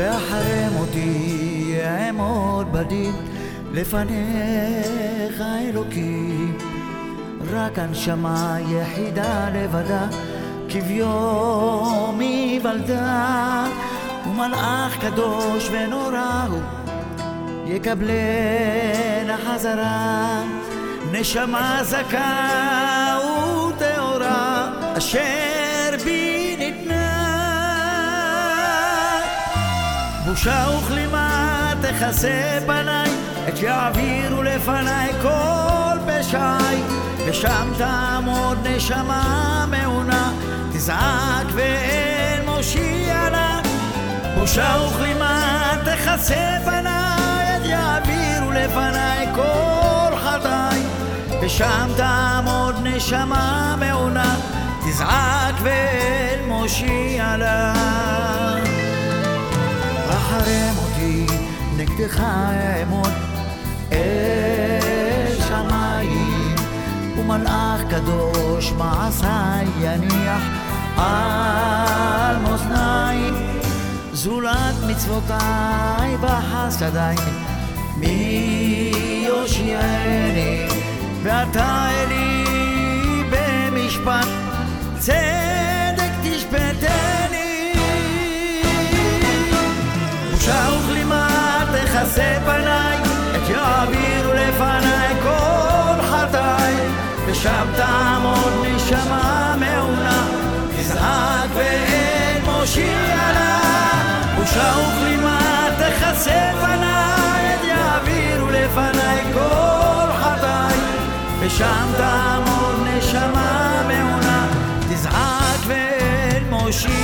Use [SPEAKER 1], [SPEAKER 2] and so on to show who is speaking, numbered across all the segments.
[SPEAKER 1] ואחרי מותי אעמוד בדין לפניך אלוקים. רק הנשמה יחידה לבדה כביום היוולדה. ומלאך קדוש ונורא הוא יקבלנה חזרה. נשמה זכה וטהורה אשר בושה וכלימה תכסה פניי את שיעבירו לפניי כל פשעי. ושם תעמוד נשמה מעונה תזעק ואין מושיע לה. בושה וכלימה תכסה פניי את יעבירו לפניי כל חטאי. ושם תעמוד נשמה מעונה תזעק ואין מושיע לה נגדך אעמוד אל שמיים ומלאך קדוש מעשיי יניח על מאזניים? זולת מצוותיי וחסדיי מי יושיעני ואתה אלי במשפט? צדק ושם תעמוד נשמה מעונה תזעק ואין מושיע לה בושה וכלימה תכסה פניי יעבירו לפניי כל חטאי. ושם תעמוד נשמה מעונה תזעק ואין מושיע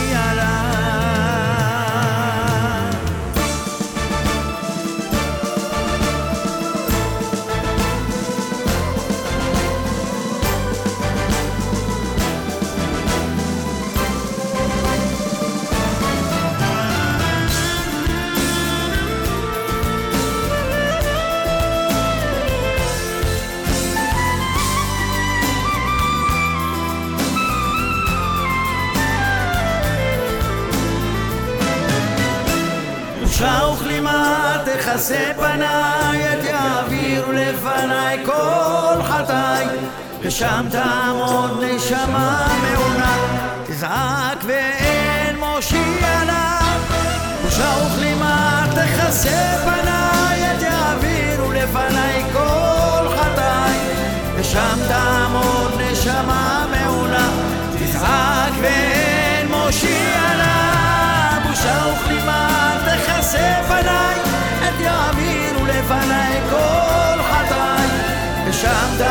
[SPEAKER 1] בושה וכלימה תכסה פניי, את יעבירו לפניי כל חטאי, ושם תעמוד נשמה מעונה, תזעק ואין מושיע לה. בושה וכלימה תכסה פניי, шанда